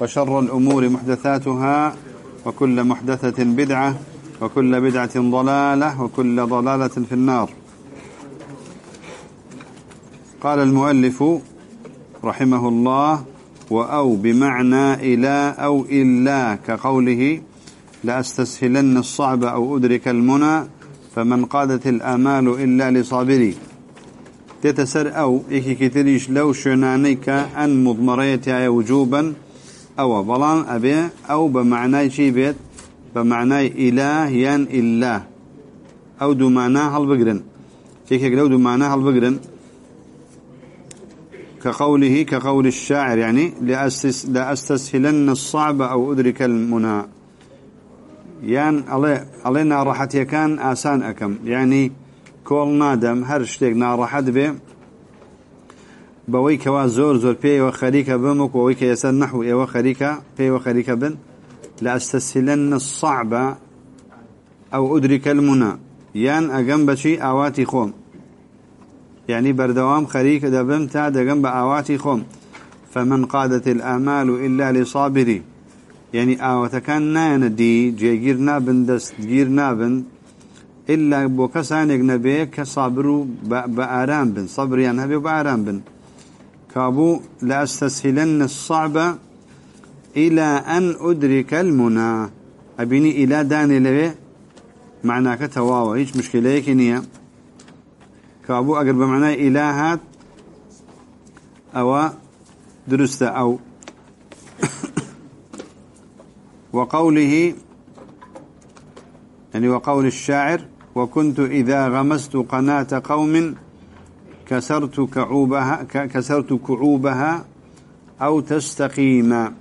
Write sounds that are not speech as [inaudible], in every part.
وشر الأمور محدثاتها وكل محدثة بدعة وكل بدعة ضلالة وكل ضلالة في النار. قال المؤلف رحمه الله وأو بمعنى إلى أو إلا كقوله لأستسهلن الصعب أو أدرك المنى فمن قادت الآمال إلا لصابري. تتسر أو إيكي كتريش لو شنانيك أن مضمريتها وجوبا أو بلان أبي أو بمعنى شي بيت؟ بمعنى إله ين إلا أو دو معناه هالبقرن كيك لو دو معناه هالبقرن كقوله كقول الشاعر يعني لأستس لأستسهلن الصعب أو أدرك المنى. يعني علينا راحتي كان آسان أكم. يعني كل نادم هر شتێک ناڕەحەت بێ کەوا زۆر زۆر پێیەوە خەریکە بمك کە ئێستا نەحو ئێوە خەریکە پێیوە خەریکە بن. لە ئەستەسیلەن الصعبە ئەو ئودریکە المونە یان ئاواتی خۆم. يعني بردوام خريك دبم تا دقم بآواتي خم فمن قادت الآمال إلا لصابري. يعني آواتكان ناندي جيجير نابن دست جير نابن. إلا بو كسانك نبي كصابرو بآرام بن. صبر يعني هبي بآرام بن. كابو لأستسهلن الصعب إلى أن أدرك المنى. أبيني إلى داني لبي معناك تواوى هيش مشكلة يكنية كابو أقرب معناه إلهات أو درست أو [coughs] وقوله يعني وقول الشاعر وكنت إذا غمست قناة قوم كسرت كعوبها كسرت كعوبها أو تستقيم.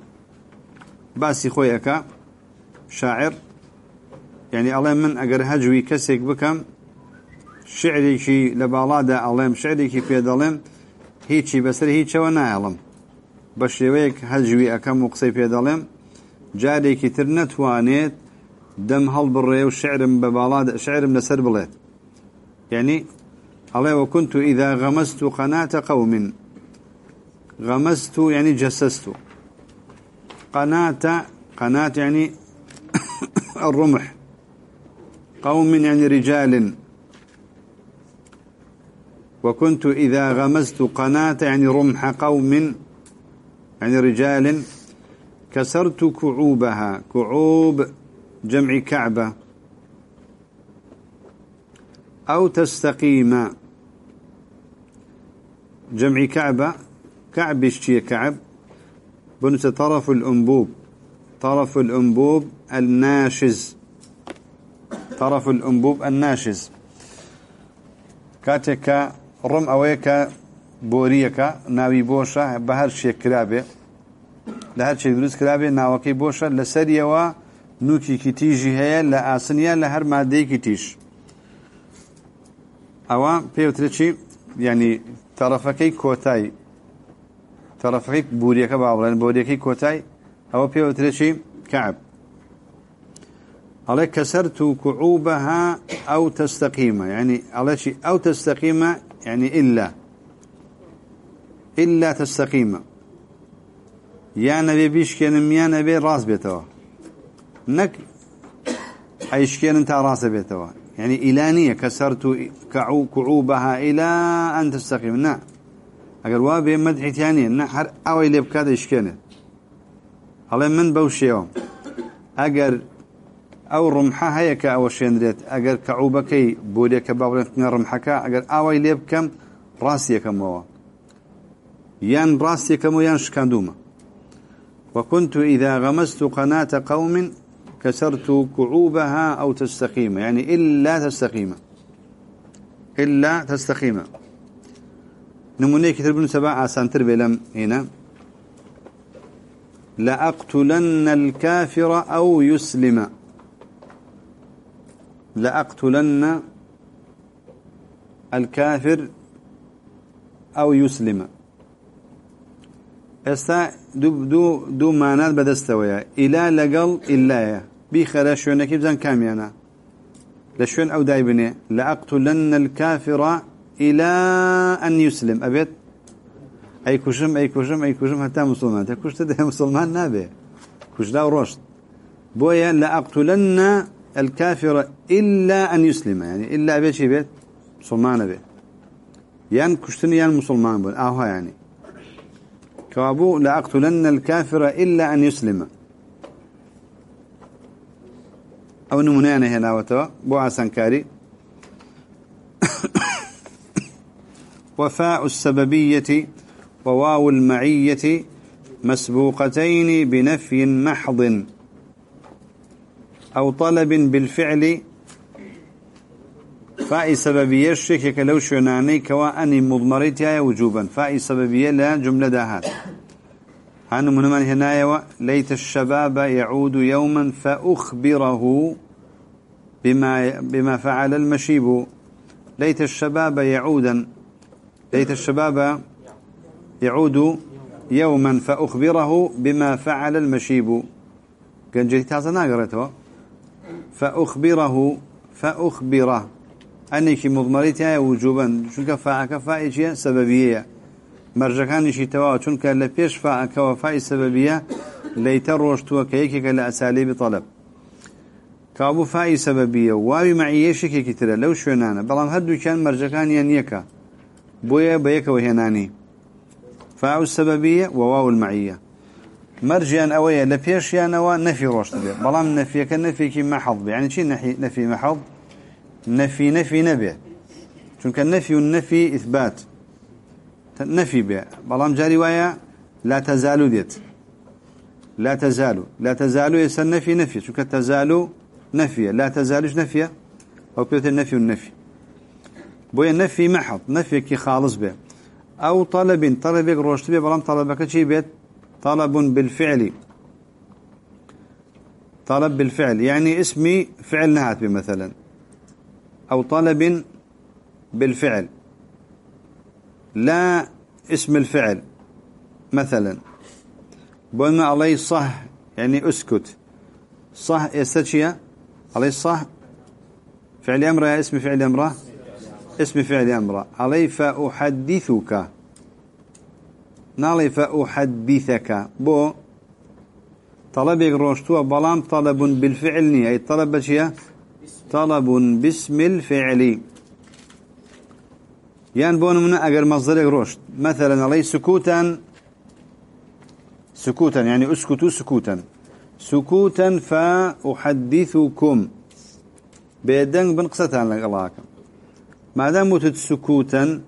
باسي خويك شاعر يعني الله من أجر هجوي كسك بكم شعري شي لبالادا علم شعري كي في دلم هيجي بسر هيجي وانا علم بشويك هجوي أكم وقصي في دلم جاري كي ترنت وانيت دم هل بالري وشعر ببالاد شعر لسر بليت يعني الله وكنت إذا غمست قناة قوم. غمست يعني جسست. قناة قناة يعني [coughs] الرمح. قوم يعني رجال. وكنت إذا غمزت قناة يعني رمح قوم يعني رجال. كسرت كعوبها كعوب جمع كعبة. أو تستقيم. جمع كعبة كعب اشتي كعب؟ بنت طرف الأنبوب. طرف الأنبوب الناشز. طرف الأنبوب الناشز. كاتك رم أويك بوريك ناوي بوشة. بهر شيء كرابي لهر شيء دروس كرابي ناوكي بوشة. هەیە لە ئاسنیا لە هەر مادەیەکی تیش ئەوە پێوترە چی ینی تەرەفەکەی کۆتای. تەرەفەکەی بوریەکە باڵێن بۆریەکەی کۆتای ئەوە پێوترە چی؟ کعب. عليك كسرت كعوبها أو تستقيم يعني على شيء أو تستقيم يعني إلا إلا تستقيم يا نبي بيشكن يا نبي راس بيتوا نك أيشكين تا راس بيتوا يعني إلانية كسرت كعو كعوبها إلى أن تستقيم. نعم. أقول وابي مدحي ثانية نحر أو اللي بكذا إشكينه هلا من بوشيوم أجر أو رمحة هيك أو شندريت أجر كعوبكي بوديك باورنت رمحكا أجر أو اللي بكم كم هو يان راسي كم يان شكاندوما وكنت إذا غمست قناة قوم كسرت كعوبها أو تستقيم يعني إلا تستقيم. إلا تستقيم. نموني كتر بن سبع آسان تربي لم هنا. لأقتلن الكافر أو يسلم. لأقتلن الكافر أو يسلم. إستا دو دو دو معنات بدستويا إلا لقل إلا بيخلا شونك بزن كاميانا. لشون أو دايبني لأقتلن الكافر إلى أن يسلم. أبيت؟ أي كشم أي كشم أي كشم حتى مسلمان. تكشت ده [laughs] مسلمان نابه. كش لا رشد بويا لأقتلن الكافر إلا أن يسلم. يعني إلا أبيت شي بيت؟ مسلمان به يعني كشتني يعني مسلمان بون. أهو يعني. كابو لأقتلن الكافر إلا أن يسلم. أو نمونيانه هنا وتوا بو عسانكاري وفاء السببية وواو المعية مسبوقتين بنفي محض. أو طلب بالفعل. فاء سببية الشكك لو شناني كوا أني مضمرتها وجوبا. فاء سببية لا جملة داهات هانو من من ليت الشباب يعود يوما فأخبره. بما بما فعل المشيب. ليت الشباب يعودا. ليت الشباب يعود يوما فأخبره بما فعل المشيب. كان جريت هذا ناقرته. فأخبره فأخبره. أنك مضمرتها وجوبا. شنك فاعك فائجية سببية. مرجكان شي توا. چونك لبيش فاعك وفاء سببية. ليت روشتوا كيكك لأساليب طلب. كابو فاي سببية واوي معية شكي كتير لو شوينانا بلام هدو كان مرجكان ينيكا بويا بيكا وهناني فاو السببية وواو المعية مرجيان اويا لبيشيان أو نفي روشت بيه بلام نفي كنفي كي محض يعني شي نفي محض؟ نفي نفي نبي چونك النفي والنفي إثبات. نفي بيه بلام جاري ويا لا تزالوا ديت لا تزالوا لا تزالوا يسن نفي نفي چونك تزالوا نفي لا تزالش نفي. أو بيوت النفي والنفي. بويا نفي محض نفي كي خالص به. أو طلب طلبك روشت به بلام طلبك شي بيت طلب بالفعل. طلب بالفعل يعني اسمي فعل نهات مثلا. أو طلب بالفعل. لا اسم الفعل مثلا. بقولنا عليه صح يعني أسكت. صح يستشيا عليه صح فعل أمره اسم فعل أمره اسم فعل أمره علي فأحدثك. نالي فأحدثك. بو طلبك روشتوا بلام طلب بالفعل أي طلب بشيء طلب باسم الفعل. يعني بون من أجر مصدرك روشت. مثلا علي سكوتا. سكوتا. يعني اسكتوا سكوتا. سكوتا فأحدثكم. بيدن بنقصتان لك الله. ما دام متت سكوتا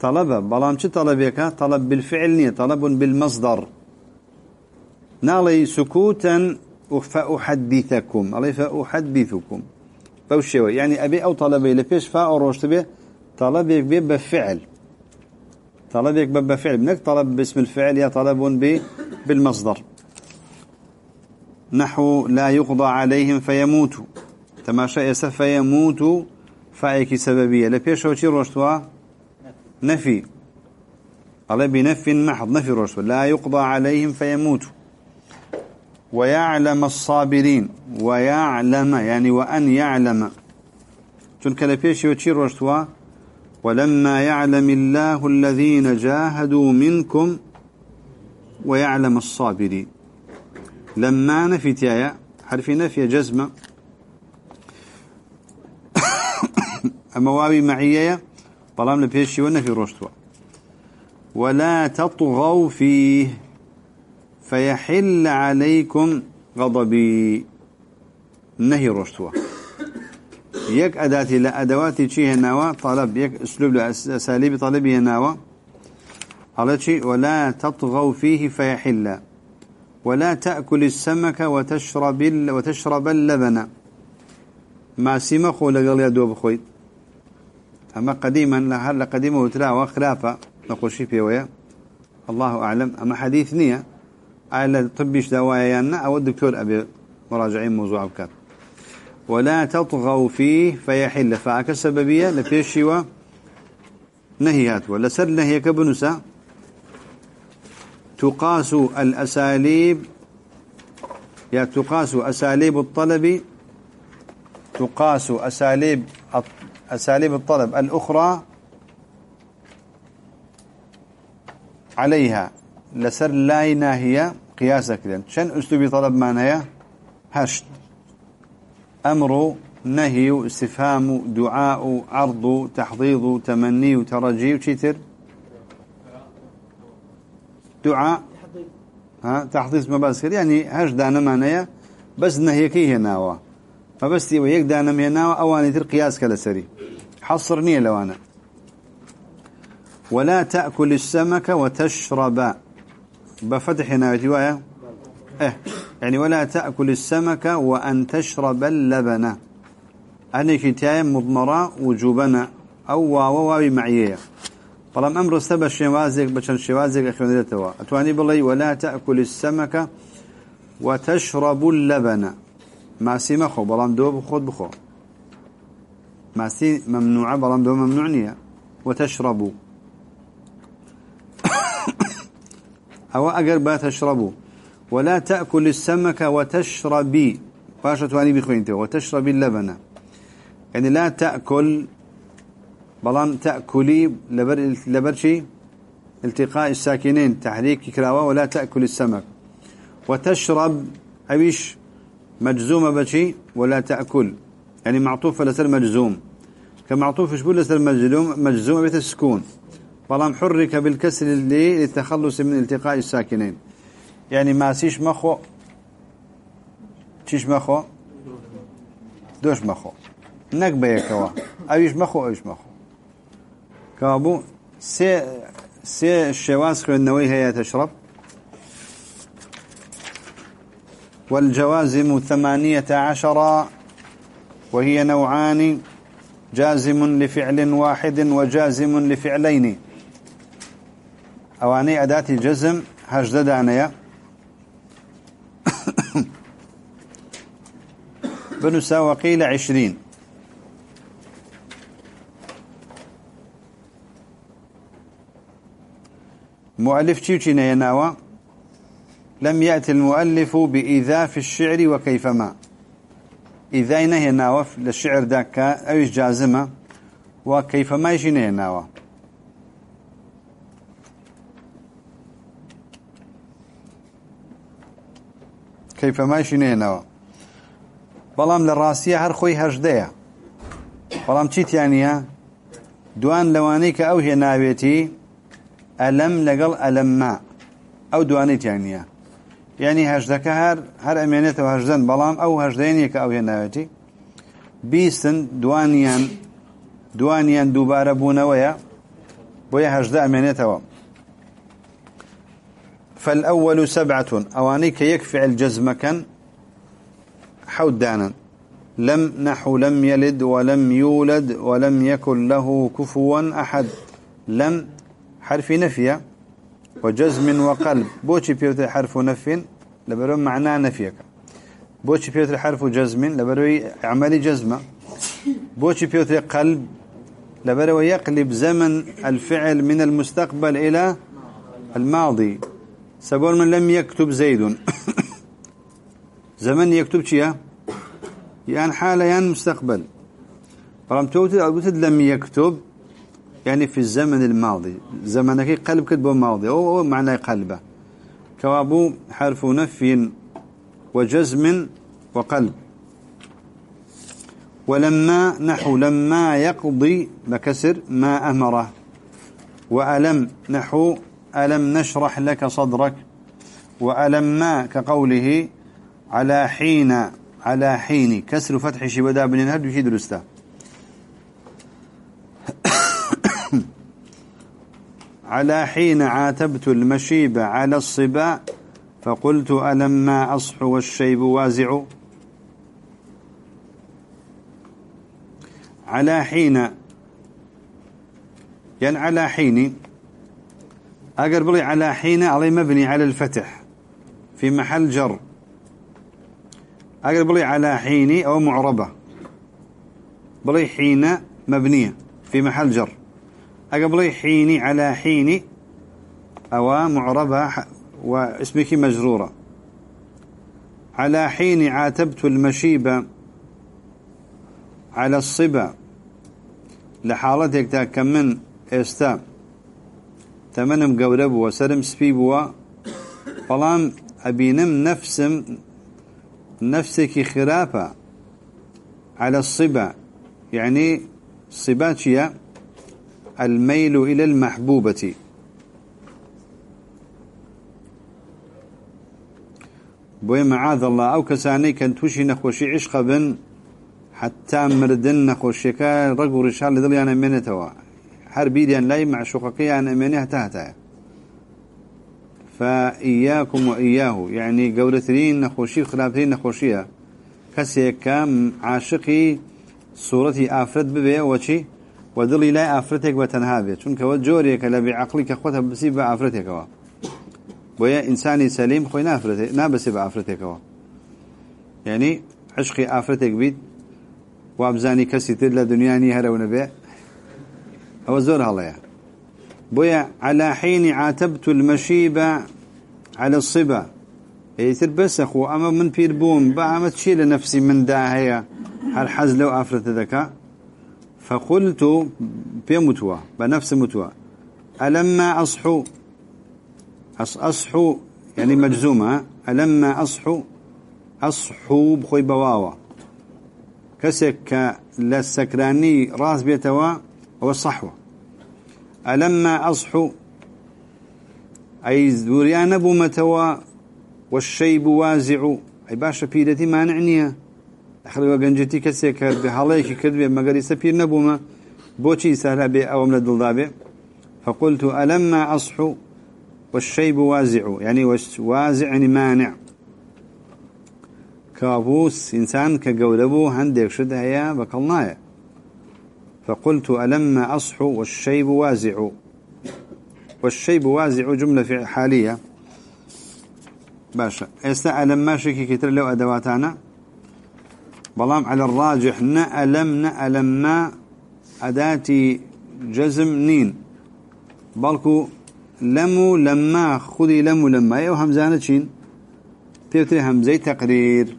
طلب بلام شو طلبك طلب بالفعل نية طلب بالمصدر. نالي سكوتا فأحدثكم علي فأحدثكم. بوشيوي يعني أبي أو طلبي لفيش فاء روشت به طلبك به بفعل. طلبك بفعل. منك طلب باسم الفعل يا طلب بالمصدر. نحو لا يقضى عليهم فيموتوا. تماشى يسف فيموتوا فايك سببية. لبيش وشي روشتوا نفي. على بنفي محض نفي روشتوا لا يقضى عليهم فيموتوا. ويعلم الصابرين. ويعلم يعني وأن يعلم. تلك لبيش وشي روشتوا ولما يعلم الله الذين جاهدوا منكم ويعلم الصابرين. لما نفي تيايا حرف نفي جزمة. أما واوي معية طالما لبيشي ونفي رشتوا ولا تطغوا فيه فيحل عليكم غضبي. نهي رشتوا يك أداتي لا أدواتي شي هناوا طلب يك أسلوب أساليب طلبي هناوا. على شيء ولا تطغوا فيه فيحل. ولا تأكل السمك وتشرب وتشرب اللبن. ما سمخ يا دوب خويت أما قديما لهلا قديمه وتلا وخلافة. نقول شي ويا. الله أعلم. أما حديث نية على طبيش دوايانا أو الدكتور أبي مراجعين موضوع بكات ولا تطغوا فيه فيحل. فعك سببية لفيشي نهيات ولا سر نهي كبنسا تقاس الأساليب يا تقاس أساليب الطلب تقاس أساليب أساليب الطلب الأخرى عليها. لسر لاي ناهية قياسك لن شن أسلوبي طلب معناها هشت. أمر نهي استفهام دعاء عرض تحضيض تمني ترجي وشيتر دعاء ها تحضيض ما بس يعني هش دانا معناها بس نهيكي هناوا فبس تي ويك دانا هناوا أواني تر قياس سري. حصرني لو أنا. ولا تأكل السمك وتشرب. بفتح هنا رواية إيه يعني ولا تأكل السمك وأن تشرب اللبن. أنا كتاية مضمرة وجوبنا. أو واو واو فلم أمر استبى الشوازك بشن الشوازك أخوان دلتوا أتواني بالله ولا تأكل السمك وتشرب اللبن. ما سيمخو بلام دو بخود بخو. ما سي ممنوعة بلام دو ممنوعنية وتشربوا [coughs] أو أقر تشربوا ولا تأكل السمك وتشربي. باشا تواني بخوينته وتشربي اللبن. يعني لا تأكل بلان تأكلي لبر, لبر شي التقاء الساكنين تحريك كراوة ولا تأكل السمك. وتشرب أبيش مجزومة بشي ولا تأكل. يعني معطوفة لسر مجزوم. كمعطوف شبول لسر مجزوم مجزومة بيت السكون. فلام حرك بالكسر للتخلص من التقاء الساكنين. يعني ما سيش مخو. تيش مخو. دوش مخو. نقبة يكوا اويش مخو اويش مخو. كابو. سي سي الشواز النووي هي تشرب. والجوازم ثمانية عشر وهي نوعان جازم لفعل واحد وجازم لفعلين. أواني أداة الجزم هجد دانيا [coughs] بنسا وقيل عشرين. مؤلف تشيوشي نيناوا لم يأتي المؤلف بإذاف الشعر وكيفما. إذا هي ناوف للشعر ذاك أو جازمة؟ وكيفما يشي نيناوا كيفما يشي نيناوا بلام للراسية هر خوي هجدية. بلام تشيت يعني دوان لوانيك أو هي ناويتي؟ ألم لقل ألم ما. أو دوانيت يعني يعني هجدك هر هر أمينته وهجدن بلام أو هجدينيك أو هناوتي بيستن دوانيان دوانيان دوبارة بونويا بويا هجدا أمينته فالأول سبعة. أوانيك يكفي الجزم كان حود دانا لم نحو لم يلد ولم يولد ولم يكن له كفوا أحد. لم حرف نفي وجزم وقلب. بوشي بيوت حرف نفي لبرو معناه نفيك. بوشي بيوت حرف جزم لبرو اعمالي جزمة بوشي بيوت قلب لبرو يقلب زمن الفعل من المستقبل إلى الماضي. سبول من لم يكتب زيد. [coughs] زمن يكتب شيء يعني حالة يعني مستقبل. فرم توتد لم يكتب. يعني في الزمن الماضي. زمنك قلب كتبه ماضي. هو معنى قلبه. كوابو حرف نفي وجزم وقلب. ولما نحو لما يقضي بكسر ما أمره. وألم نحو ألم نشرح لك صدرك. وألم ما كقوله على حين على حين كسر فتح شبدا بن الهد وشي درسته. على حين عاتبت المشيب على الصبا فقلت ألما أصح والشيب وازع؟ على حين يعني على حين أقرب لي على حين علي مبني على الفتح في محل جر. أقل بلي على حين أو معربة بلي حين مبنية في محل جر. أقل بلي حين على حين أو معربة واسمك مجرورة. على حين عاتبت المشيبة على الصبا لحالتك تا من إستا. تمنم قورب وسرم سبيبوا فلام أبينم نفسم نفسك خرافة على الصبا يعني صباتيا الميل إلى المحبوبة. بوي معاذ الله أو كساني كان توشي نخوشي عشق بن حتى مردن نخوشيكا رقو رشال لذل أنا منتوا حربي أن لا مع شققي أنا منه تهتا فإياكم وإياه يعني قولترين نخوشي خلافرين نخوشيها كسيكا عاشقي صورتي آفرت ببي وشي. ودلي لا آفرتك وتنهابي. چونك وجوريك لبعقلك خوتها بسيب آفرتك وا بويا إنساني سليم خوي نافرتك نابسي بآفرتك وا يعني عشقي آفرتك بيت وابزاني كسي تدل دنياني هلو نبي أو زور هلا بويا على حين عاتبت المشيبة على الصبا. يتر بس أخو أما من بيربون بقى تشيل نفسي من داهية هالحز لو أفرت ذكاء فقلت بمتوى بنفس متوى. ألما أصحو؟ أصحو يعني مجزومة ألما أصحو؟ أصحو بخوي بواوا. كسك للسكراني راس بيتوا هو الصحوة ألما أصحو؟ أي ذوريان أبو متوا والشيب وازع. أي باشا بيدتي ما نعنيها أخلي وقنجتي كسيك بحاليك كذبه مقري سبير نبوما بوشي سهلا بي أو من الدلدابي فقلت ألما أصحو والشيب وازع يعني وازع مانع. كابوس إنسان كقولبو هندك شد هيا بقلنايا فقلت ألما أصحو والشيب وازع. والشيب وازع جملة في حالية. باشا استا ألما شكي كتر لو أدواتانا بلام على الراجح نألم نألما أداتي جزم نين. بلكو لمو لما خذي لمو لما. أيو همزانة شين؟ بيوتري همزي تقرير.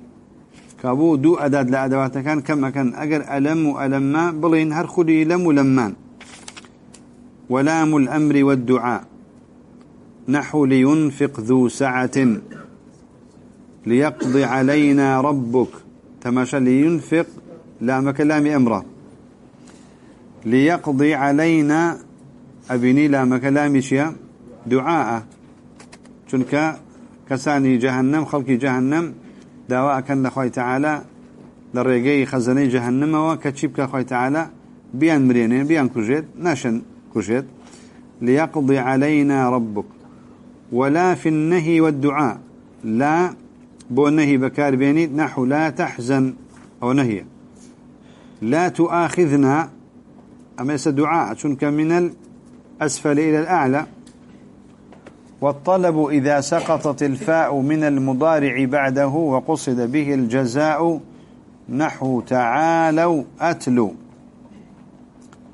كابو دو أداد لأدوات كان كما كان أجر ألم وألما بلين هر خذي لم ولمان ولام الأمر والدعاء. نحو لينفق ذو سعة. ليقضي علينا ربك. تماشى لينفق لام كلام أمره ليقضي علينا أبني لام كلام شيا دعاء. چونك كساني جهنم خلق جهنم دواء كان خوي تعالى لرجي خزني جهنم وكتشيب كخوي تعالى بيان مرينين بيان كجيت ناشن كجيت ليقضي علينا ربك ولا في النهي والدعاء لا بو النهي بكار بيني نحو لا تحزن أو نهي لا تؤاخذنا أما دعاء شنك من الأسفل إلى الأعلى. والطلب إذا سقطت الفاء من المضارع بعده وقصد به الجزاء نحو تعالوا أتلو.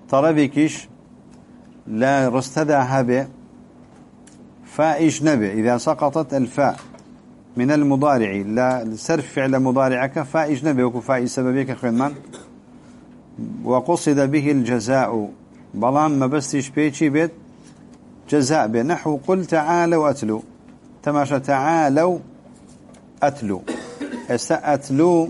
طلبكش لا رستدى هبه فائش نبي إذا سقطت الفاء. من المضارع. لا سرف فعل مضارعك وكو فائش سببك خدمان وقصد به الجزاء. بلان ما بستش بيتي بيت؟ جزاء بنحو قل تعالوا أتلو. تماشى تعالوا أتلو. أتلو.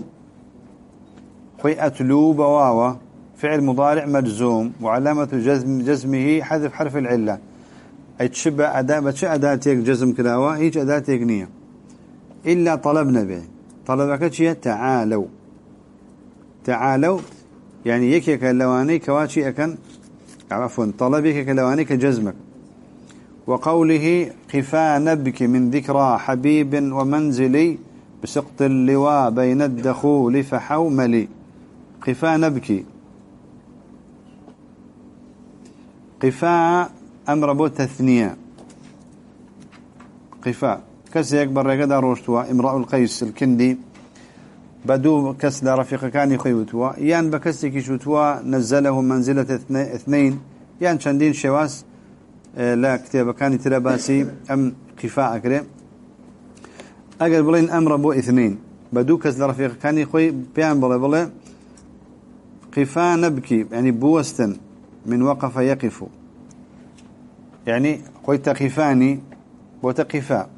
خوي أتلو بواوة فعل مضارع مجزوم. وعلامة جزم جزمه حذف حرف العلة. أي تشبه أداة بتش أداتك جزم كلاوة هيج أداتك نية. إلا طلبنا به طلبك شيء تعالوا تعالوا يعني يكي كلواني كواشي أكن عفوا طلبك كلواني كجزمك وقوله قفا نبك من ذكرى حبيب ومنزلي بسقط اللواء بين الدخول فحوملي قفا نبكي قفاء أمر بو تثنية. قفاء كسيك برقدا روشتوا. امرأ القيس الكندي. بدو كس رفيق كان يخيوتوا يان بكسي شوتوا نزله منزلة اثنين. يان شندين شواس آه، لا كتاب كان ترباسي أم قفاء كريم أقل بلين أمر بو اثنين. بدو كس رفيق كان يخوي بيان بلا بلا قفاء نبكي يعني بوستن. من وقف يقف. يعني قلت قفاني وتقفاء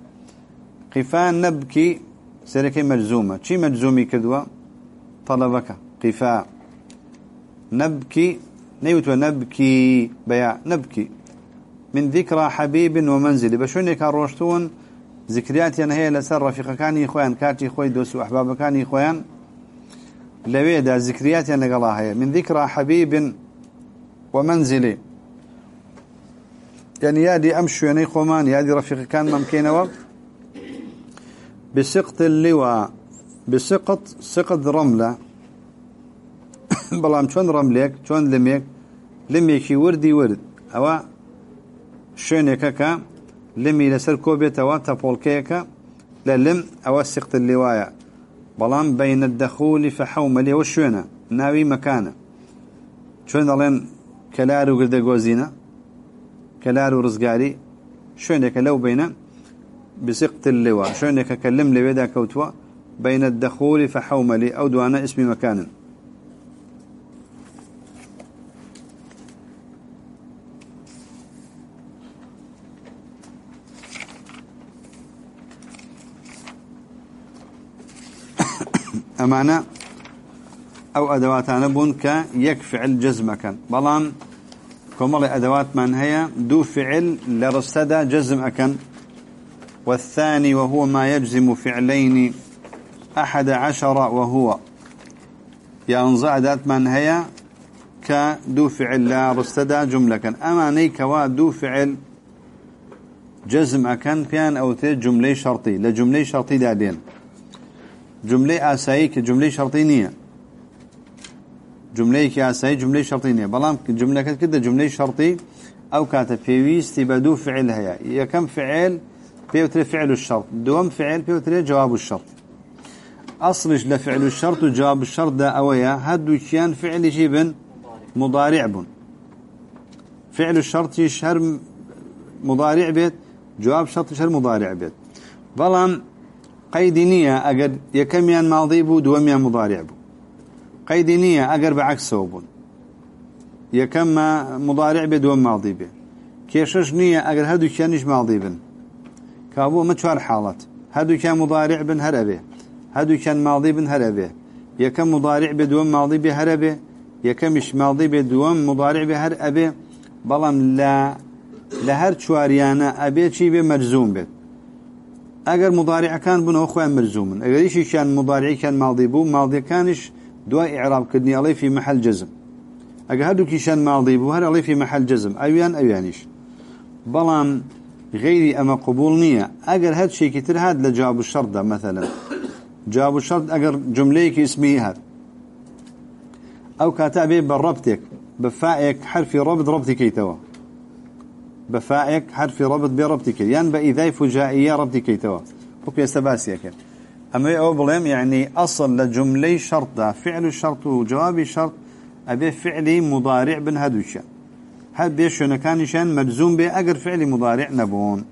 قفاء نبكي سيركي مجزومة. شي مجزومي كدوة؟ طلبك. قفاء. نبكي نيوت نبكي بيع نبكي. من ذكرى حبيب ومنزل. كان روشتون؟ ذكريات أنا هي لسر رفيق كان يخوان كاتي خوي دوسو أحباب كان يخوان لويدا ذكريات أنا قلاها من ذكرى حبيب ومنزل. يعني يادي أمشو يعني خومان يادي رفيق كان ممكن وقت؟ بسقط اللواء بسقط سقط رملة. بەڵام چۆن ڕەملێک چۆن لمێک؟ لمێکی وردی ورد. ئەوە شوێنێکەکە لمی لەسەر کۆبێتەوە تەپۆڵکەیەەکە لە لم ئەوە سقت لێوایە بەڵام بینە دەخولی فەحومە لێەوە شوێنە ناوی مەکانە. چۆن دەڵێن کەلار و گردەگۆزینە؟ کەلار و ڕزگاری؟ شوێنێکە لەو بینە بسقط اللواء. شونك كلم لويدا كوتوا بين الدخول فحوملي أو دوانا اسم مكان. [coughs] أمانة أو أدوات بون كيك فعل جزم كان بلان كمال أدوات من هي دو فعل لرستدا جزم أكن. والثاني وهو ما يجزم فعلين أحد عشر وهو. ينزع ذات من هي كدو فعل لا رستدى جملة أما نيكوا دو فعل جزم أكن بيان أو تي جملة شرطي. لجملة شرطي دادين جملة آسائي كجملة شرطينية جملة كآسائي جملة شرطينية بلام جملة كده جملة شرطي ئەو کاتە پێویستی بە دوو فعل هەیە. یەکەم فعل؟ پێی ئەوترێ فعل الشرط. دوم فعل بيوتري جواب الشرط. أصلیش لە فعل الشرط وجواب الشرط دا ئەوەیە. هەردووکیان فعلی چی بن مضارع بن. فعل الشرط یش هەر مضارع بێت جواب شرط یش هەر مضارع بێت. بەڵام قەیدی نییە ئەگەر یەکەمیان ماضي بوو دووەمیان مضارع بوو. قەیدی نییە ئەگەر بە عەکسەوە بوون يكم مضارع بدوم ماضي به كيشش نية أجر هدو كيانش ماضي بن. کابوو ئەمە چوار حاڵەت. هەردووکیان مضارع بن هەرەبێ هەردووکیان ماڵی بن هەرەبێ. یەکەم مضارع بێ دووەم ماڵی بێ هەرەبێ. یەکەمیش ماڵی بێ دووەم مضارع بێ هەر ئەبێ. بەڵام لە لە هەر چواریانە ئەبێ چی بێ مەرزوم بێت. ئەگەر مضارعەکان بنەوە خۆیان مرزومن ئەگەریشیان مضارعیکان ماڵی بوو ماڵیەکانش دوای عێرابکردنی ئەڵی فی محل جزم ئەگە هەردووکیشان ماڵی بوو هەر ئەڵی فی محل جزم ئەویان ئەویانیش. بەڵام غيري أما قبول نية. أجر هاد شيء كتير هاد لجواب الشرط ده مثلا. جواب الشرط أجر جمليك اسمي هاد. أو كاتبه بالربطك بفائك حرف ربط ربطك يتوا بفائك حرف ربط بربطك يعني بإذا فجائية ربطك يتوا وكي استباسيك أما أوبلم يعني أصل لجملي شرط ده فعل الشرط وجواب الشرط أبي فعلي مضارع بن هدوشان هل بيش كانشان مجزوم به أجر فعل مضارع نبون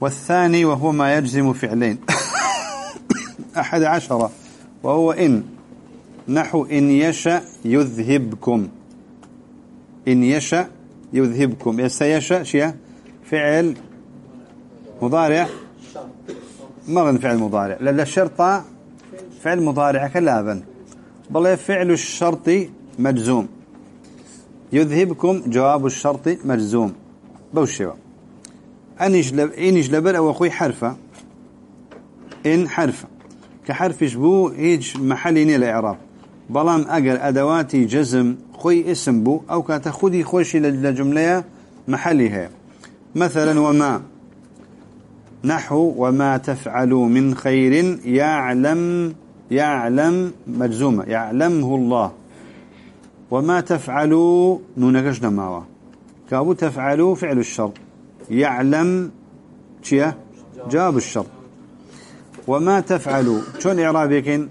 والثاني وهو ما يجزم فعلين. [coughs] أحد عشر. وهو إن. نحو إن يشأ يذهبكم. إن يشأ يذهبكم. يسيشأ شيء؟ فعل مضارع. مرن فعل مضارع. لأن الشرط فعل مضارع كلابا بل فعل الشرط مجزوم. يذهبكم جواب الشرط مجزوم. بوشوا إنيش لبر أو أخوي حرفة. إن حرفة. كحرفش بو هيج محليني الإعراب بلام أجر أدواتي جزم خوي اسم بو أو كتخذي خوشي لجملة محلها مثلا وما نحو وما تفعلوا من خير يعلم يعلم مجزومة. يعلمه الله. وما تفعلوا نونكش نماوا كابو تفعلوا فعل الشرط يعلم تشيا جواب الشرط وما تفعلوا. شون إعرابك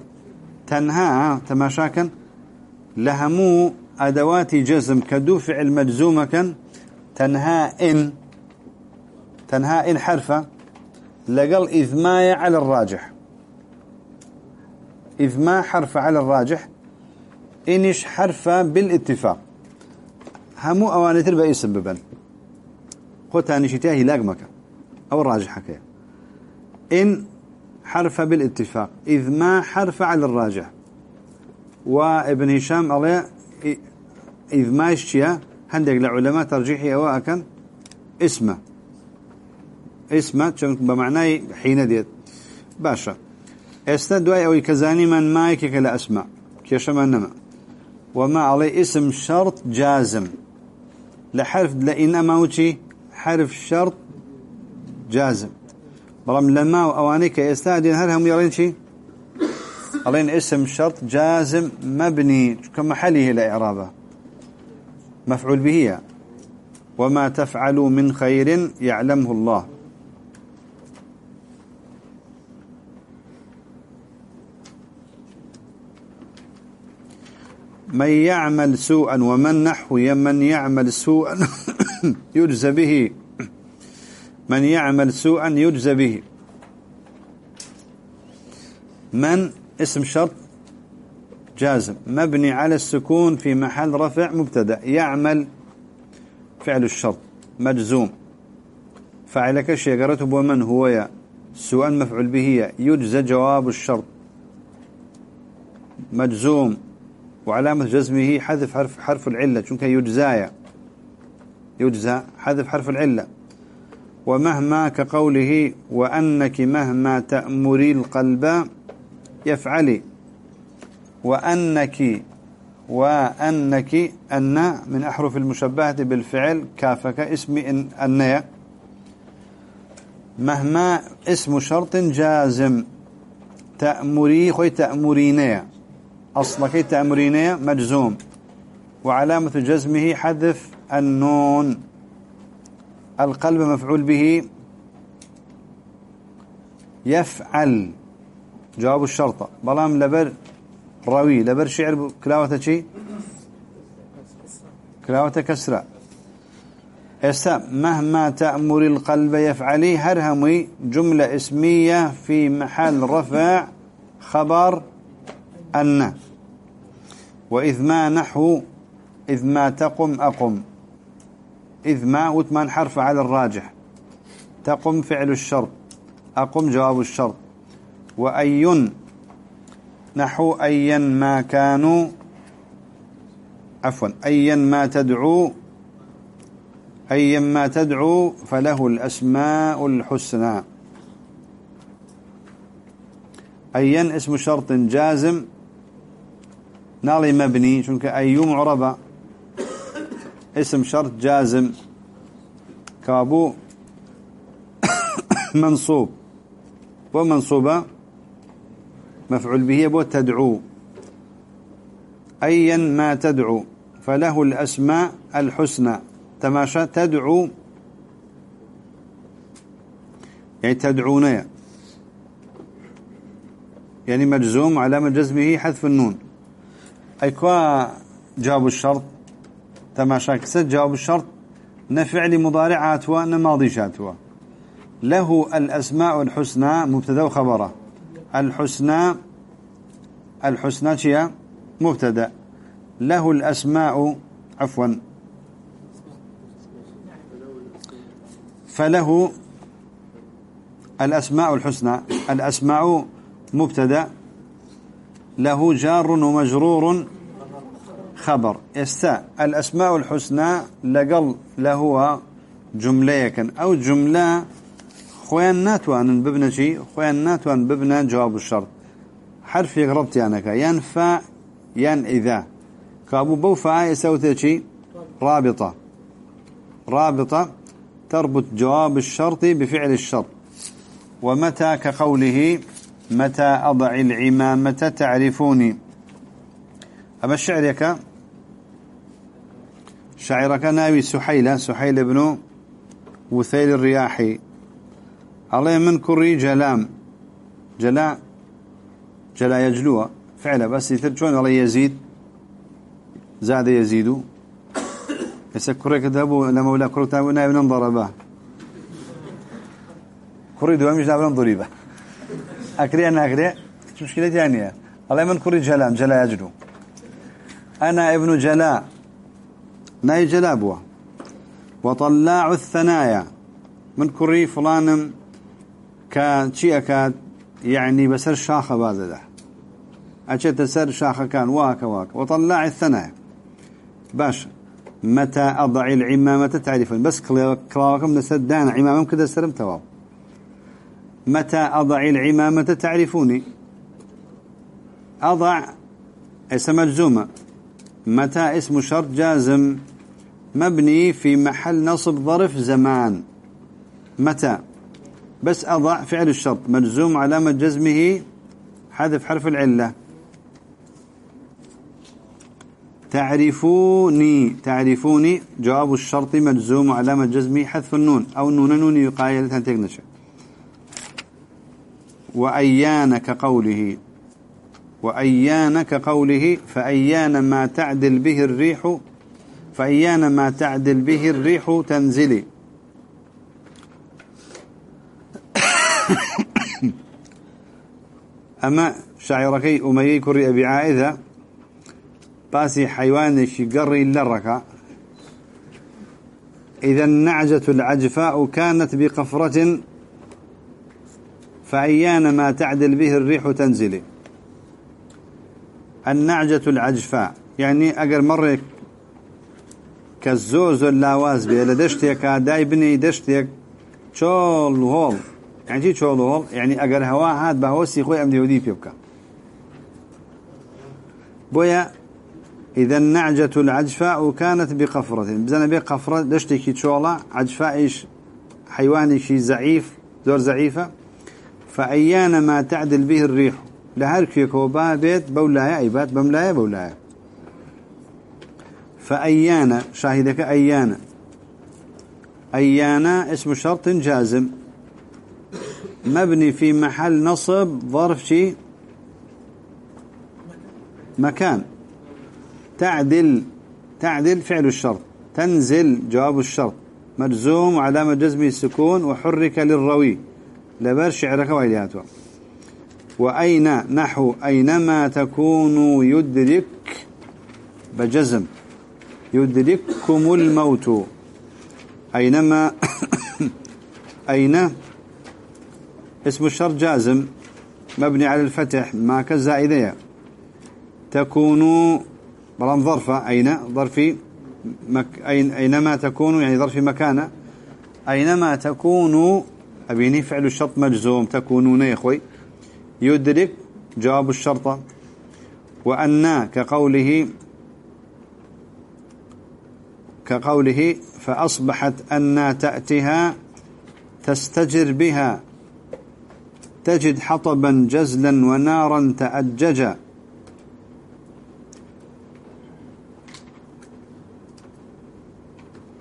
تنهى تماشاكا لهمو أدوات جزم. كدو فعل مجزومة تنهى إن. تنهى إن حرفة. لقل إذ ما على الراجح. إذ ما حرف على الراجح. إنش حرفة بالاتفاق. همو أواني تربى يسببا قوتاني شتاهي لاقمك أو الراجح حكاية. إن حرف بالاتفاق. إذ ما حرف على الراجح. وابن هشام عليه إذ ما يشتيا هندق لعلماء ترجيحي أواء كان اسمه. اسمه بمعنى حين ديت. باشا. استد دواي أو كزاني من مايك كلا أسمع كيشما نما. وما عليه اسم شرط جازم. لحرف لإن موتي حرف شرط جازم. برم لما وأوانيك يستادين هل هم يرين شي علين اسم شرط جازم مبني كمحله لإعرابه. مفعول به وما تفعل من خير يعلمه الله. من يعمل سوءا ومن نحو من يعمل سوءا [coughs] يجزى به. من يعمل سوءا يجزى به. من اسم شرط جازم. مبني على السكون في محل رفع مبتدأ. يعمل فعل الشرط. مجزوم. فعلك الشيء قرأته ومن هو يا. سوءا مفعول به يجزى جواب الشرط. مجزوم. وعلامة جزمه حذف حرف حرف العلة شنك يجزايا. يجزى حذف حرف العلة. ومهما كقوله وأنك مهما تأمري القلب يفعلي وأنك وأنك أن من أحرف المشبهة بالفعل كافك اسم إن أنيا. مهما اسم شرط جازم. تأمري خوي تأمرينيا. أصلك تأمرينيا مجزوم. وعلامة جزمه حذف النون. القلب مفعول به يفعل. جواب الشرطة بلام لبر راوي. لبر شعر كلاوة شي كلاوة كسرة. استا مهما تأمر القلب يفعلي هرهمي جملة اسمية في محل رفع خبر أن وإذ ما نحو إذ ما تقم أقم إذ ما وثمان حرف على الراجح تقم فعل الشرط أقم جواب الشرط وأي نحو أيا ما كانوا عفوا أيا ما تدعو أيا ما تدعو فله الأسماء الحسنى أيا اسم شرط جازم نالي مبني شنك أيوم عربة. اسم شرط جازم. كابو [coughs] منصوب. ومنصوبة مفعول به بو تدعو. أيا ما تدعو. فله الأسماء الحسنى. تماشى تدعو. يعني تدعون يعني مجزوم علامة جزمه حذف النون. أي كوا جواب الشرط تماشى كسد جواب الشرط نفعل مضارعات ونماضي شاتوا. له الأسماء الحسنى مبتدا وخبره. الحسنى الحسنى شيء مبتدا. له الأسماء عفوا. فله الأسماء الحسنى. الأسماء مبتدا. له جار ومجرور خبر. استاء الأسماء الحسنى لقل له جملة أو جملة خوان ناتوان ببنى شيء خوان ناتوان ببنى جواب الشرط. حرف يقربت يعني ين فا ين إذا. كابو بوفا يسوي شيء رابطة. رابطة تربط جواب الشرط بفعل الشرط. ومتى كقوله متى أضع العمامة تعرفوني؟ أما الشعر يكا. شعرك ناوي سحيلة سحيل بن وثيل الرياحي. علي من كري جلام جلا جلا يجلوه فعلا بس يترجون على يزيد. زاد يزيد. هسه كري كذابو لما ولا كري تابو نايب نضربه كري دوام مش نابن ضريبه أكري أنا أكري. مش مشكلة ثانية الله من كري جلام جلا يجلو أنا ابن جلاء ناي جلابوه وطلاع الثنايا. من فلان كان شيء كان يعني بسر شاخة بعد ده أشت سر شاخة كان. واك واك. وطلاع الثنايا. باش. متى أضع العمامة تعرفون. بس كلاكم نسدان. عمامة كده سرم تواب متى أضع العمامة تعرفوني؟ أضع اسم مجزومة. متى اسم شرط جازم؟ مبني في محل نصب ظرف زمان. متى؟ بس أضع فعل الشرط. مجزوم علامة جزمه. حذف حرف العلة. تعرفوني. تعرفوني. جواب الشرط مجزوم علامة جزمه حذف النون أو النون نون يقايل تنتقنش وأيان كقوله وأيان كقوله فأيان ما تعدل به الريح فأيان ما تعدل به الريح تنزلي. [coughs] أما شاعركي أميي كري أبي عائذة باسي حيوان شقري لركا إذا النعجة العجفاء كانت بقفرة فأيان ما تعدل به الريح تنزلي. النعجة العجفاء. يعني أقر مرة كالزوز اللاواز بي. لدشتك داي بني دشتك شول هول يعني شي شول هول يعني أقر هوا هاد بهوسي خوي أمدي ودي بيبكا بويا إذا النعجة العجفاء كانت بقفرة. بزنا بقفرة دشتك شولا عجفاء إيش؟ حيواني شي زعيف زور زعيفة فأيان ما تعدل به الريح. لهركيك وبابت بولايا أيبات بملايا بولايا فأيانا شاهدك أيانا أيانا اسم شرط جازم. مبني في محل نصب ظرف شيء مكان. تعدل تعدل فعل الشرط. تنزل جواب الشرط. مجزوم وعلامة جزمه السكون وحرك للروي. لبر شعرك وإلياته وأين نحو أينما تكونوا يدرك بجزم. يدرككم الموت. أينما [coughs] أين اسم الشر جازم. مبني على الفتح. ما كالزائدية. تكونوا بلان ظرفة أين؟ ظرفي مك أين أينما تكونوا يعني ظرفي مكانة أينما تكونوا أبيني فعل الشرط مجزوم تكونون يا أخوي. يدرك جواب الشرطة وأنا كقوله كقوله فأصبحت أن تأتها تستجر بها. تجد حطبا جزلا ونارا تأججا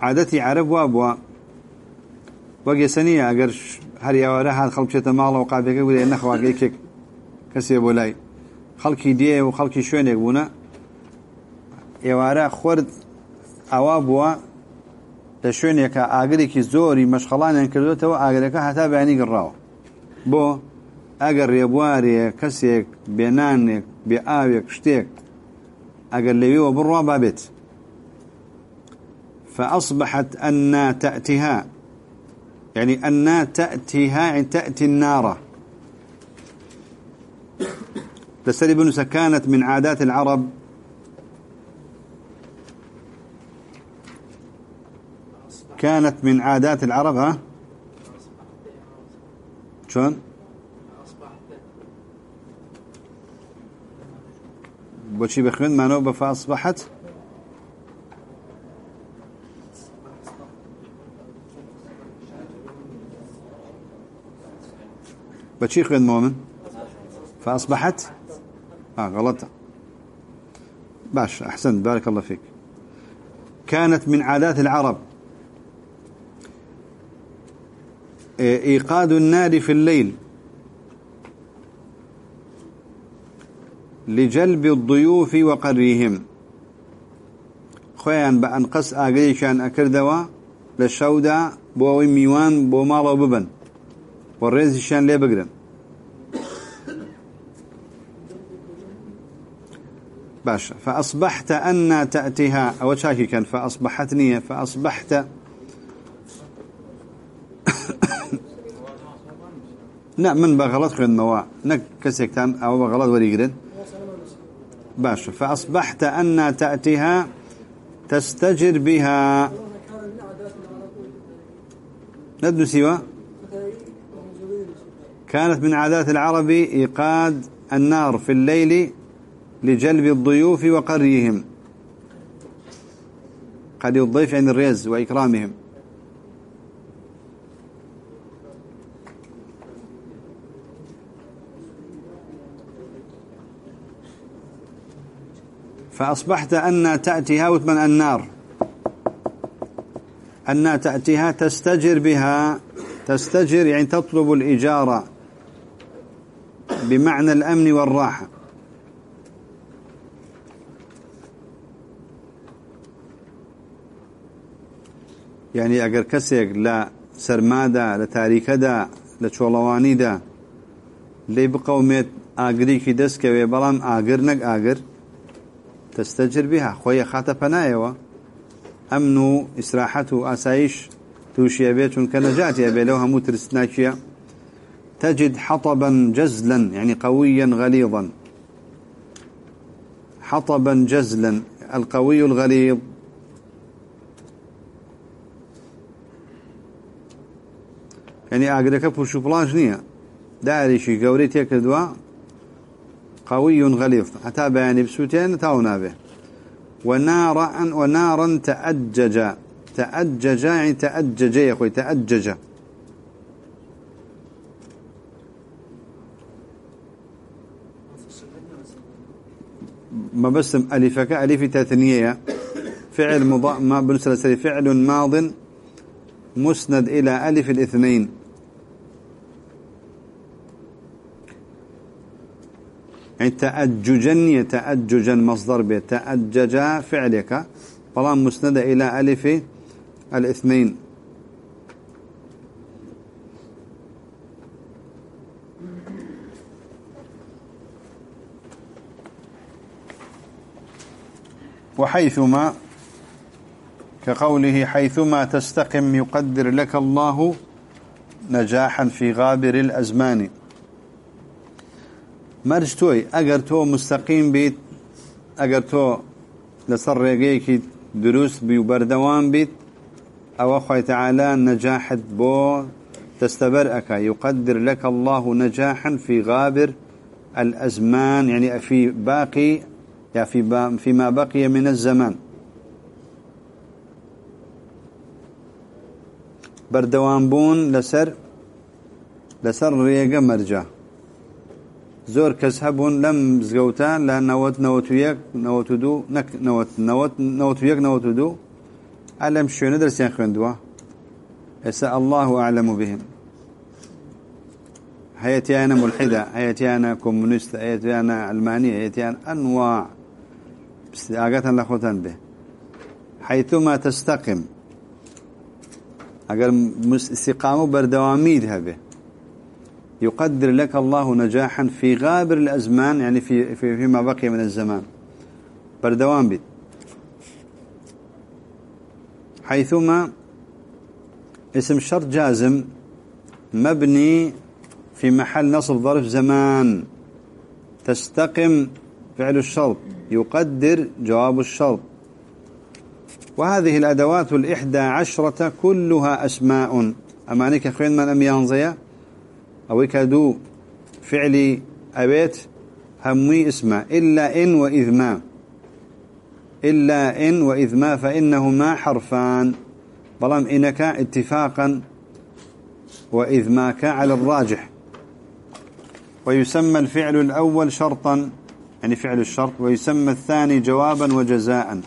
عادتي عرب وابوا وەگەسە نیە ئەگەر هەر یاوارە هاات خەڵکێتە ماڵەوە قابێکەکە وێ نەخواگەیکێک کەسێ بۆ لای. خەڵکی دیێ و خەڵکی شوێنێک بوونە ئێوارە خورد ئەوا بووە. لە شوێنێکە ئاگرێکی زۆری مەشخەڵانیان کردوێتەوە ئاگرەکە هەتا بەیانی گەڕاوە بۆ ئەگەر ڕێبوارێ کەسێک بێنانێک بێ ئاوێک شتێک ئەگەر لەوێەوە بڕوا بابێت. فأصبحت أن تأتيها. يعني أن تأتيها يعني تأتي النار. تسري بن كانت من عادات العرب. كانت من عادات العرب ها؟ شلون؟ وشي بخمن ما نوبة فأصبحت بشي خذ مؤمن؟ فأصبحت؟ آه غلط باش أحسنت بارك الله فيك. كانت من عادات العرب. إيقاد النار في الليل. لجلب الضيوف وقريهم. خويان بأنقص آقريشان أكردوا للشودة بووي ميوان بو ماڵەوە ببن بۆ ڕێزیشان لێ بگرن باشا فأصبحت أن تأتيها أو شاكي كان فأصبحت نية فأصبحت لا من بغلط خير النواع نك كسيكتان أو بغلط وريقرن باشا فأصبحت أن تأتيها تستجر بها. ندن سوى كانت من عادات العرب إيقاد النار في الليل لجلب الضيوف وقريهم. قد الضيف عند الريز وإكرامهم. فأصبحت أن تأتيها وتمن النار. أن تأتيها تستجر بها تستجر يعني تطلب الإجارة. بمعنى الأمن والراحة. يعني أجر كسيك لا سرمادا لا تاريكدا لا چولوانيدا لي بقوميت ئاگریکی دەستکەوێ بەڵام ئاگر نەک ئاگر تەستەجر بها خۆی خاتە پەنایەوە ئەمن و ئیسراحەت و ئاسایش تووشە بێت چونکە نەجاتە بێ لەو هەموو ترسناکیە تجد حطبا جزلا يعني قويا غليظا. حطبا جزلا القوي الغليظ. يعني بوشو بلاش نية. داري شي قوري تيكدوا قوي غليظ. حتى بياني بسوتين تاونا به. ونارا ونارا تأجج. تأجج يعني تأجج يا أخوي تأجج. ما بس ألفك ألف تثنية. فعل مضاء ما بنسلسل فعل ماض مسند إلى ألف الاثنين. يعني تأججا يتأججا مصدر به تأججا فعلك طالما مسند إلى ألف الاثنين. وحيثما كقوله حيثما تستقم يقدر لك الله نجاحا في غابر الأزمان. مرج توي اگر تو مستقيم بيت اگر تو لسر ريقيكي دروس بي وبردوان بيت أو أخوة تعالى نجاحت بو تستبرأك يقدر لك الله نجاحا في غابر الأزمان يعني في باقي يعني في فيما بقي من الزمان. بردوان بون لسر لسر ريقة مرجع. زور کەس هەبوون لەم زگەوتان لە نەوەت نەوەتویەک نەوەت دوو نەک نەوەت نەوەت نەوەتویەک نەوەت دوو ئەلەم شوێنە دەرسیان خوێندووە ئێستا الله أعلم بهم. هيتيانا ملحدة هيتيانا كومونيست هيتيانا علمانية هيتيانا أنواع. استعاقة لخوتان به حيثما تستقم. أقل استقامة بردواميد به يقدر لك الله نجاحا في غابر الأزمان يعني في, في فيما بقي من الزمان. بردوان بيت. حيثما اسم شرط جازم مبني في محل نصب ظرف زمان. تستقم فعل الشرط يقدر جواب الشرط. وهذه الأدوات الإحدى عشرة كلها أسماء. أمانيك أخوين من أميان زيا أو كادو فعلي أبيت همي اسمه. إلا إن وإذ ما إلا إن وإذ ما فإنهما حرفان. بلام إنك اتفاقا وإذ ماك على الراجح. ويسمى الفعل الأول شرطا. يعني فعل الشرط ويسمى الثاني جوابا وجزاء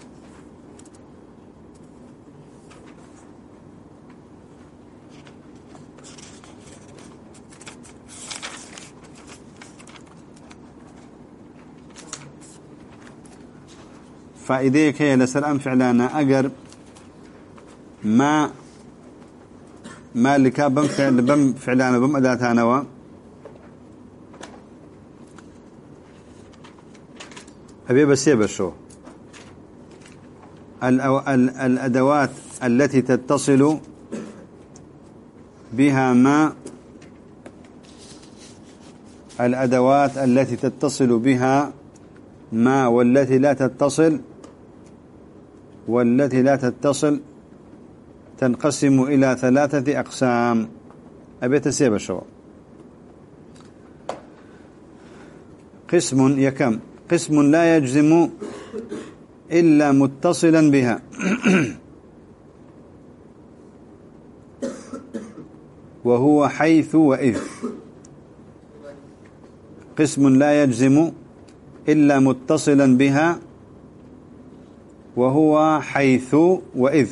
فإذيك هي لسر أم فعلانا أقر ما ما لك بم فعل بم أداتانا بم أبي بس يبشو الأدوات التي تتصل بها ما الأدوات التي تتصل بها ما والتي لا تتصل والتي لا تتصل تنقسم إلى ثلاثة أقسام. أبيت سيب الشواب قسم يكم. قسم لا يجزم إلا متصلا بها. [clears throat] وهو حيث وإذ. قسم لا يجزم إلا متصلا بها. وهو حيث وإذ.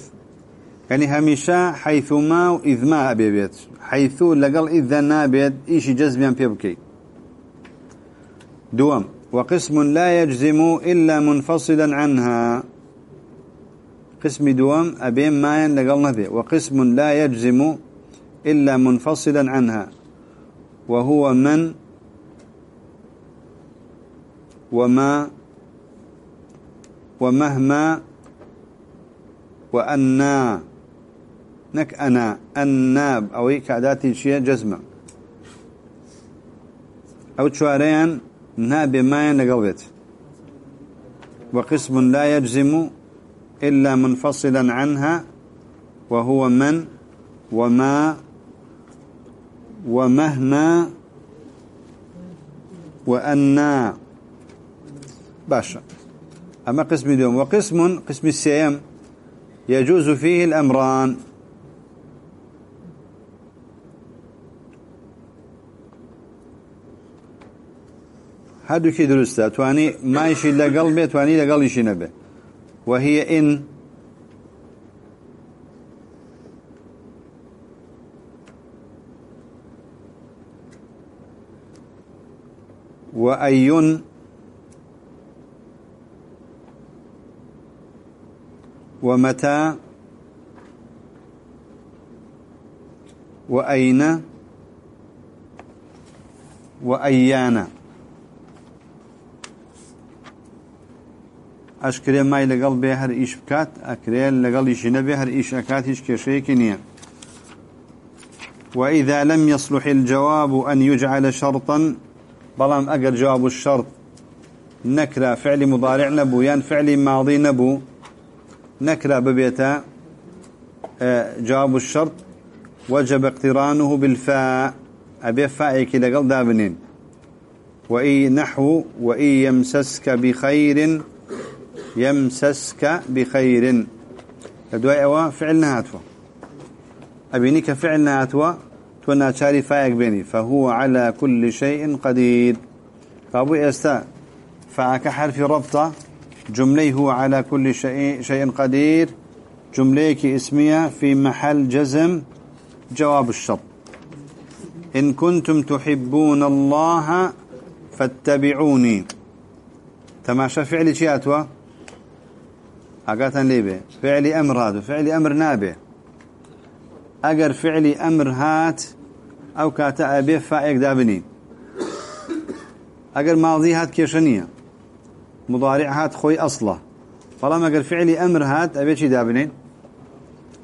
يعني هميشا حيث ما وإذ ما أبي بيت. حيث لقل إذا نابد إيش جزم بيبكي. دوام وقسم لا يجزم إلا منفصلا عنها. قسم دوام أبين ما لقل نبي وقسم لا يجزم إلا منفصلا عنها. وهو من؟ وما؟ ومهما؟ وأنا. نك أنا. الناب أو كعداتي شيء جزمة. أو تشواريان ناب ما لقوت وقسم لا يجزم إلا منفصلا عنها وهو من؟ وما؟ ومهما؟ وأنا؟ باشا. أما قسم اليوم وقسم قسم السيام يجوز فيه الأمران. هادو كي درستا تواني ما لقل بي تواني لقل يشي نبي وهي إن وأي ومتى وأين وأيانا أشكري ماي لقل به هر إيش بكات أكري لقل إيش نبي هر أكات إيش كشيك نية وإذا لم يصلح الجواب أن يجعل شرطا بلام أقر جواب الشرط نكرة فعل مضارع نبو يان فعل ماضي نبو نكرة ببيتا آه، جواب الشرط وجب اقترانه بالفاء. أبي فائك لقل دابنين وإي نحو وإي يمسسك بخير يمسسك بخير. الدواء أوا فعل نهاتوا. أبينيك فعل نهاتوا. تونا شاري فائق بيني. فهو على كل شيء قدير. فأبو إستا فعك حرف ربطة. جملي هو على كل شيء, شيء قدير. جمليك اسمية في محل جزم. جواب الشرط. إن كنتم تحبون الله فاتبعوني. تماشى فعل شيء أتوى أقاتا ليبه فعل أمر هذا فعل أمر نابه. أجر فعل أمر هات أو كاتا أبي فائق دابني أجر ماضي هات كيشنية. مضارع هات خوي أصله. فلما أجر فعل أمر هات أبي شي دابنين؟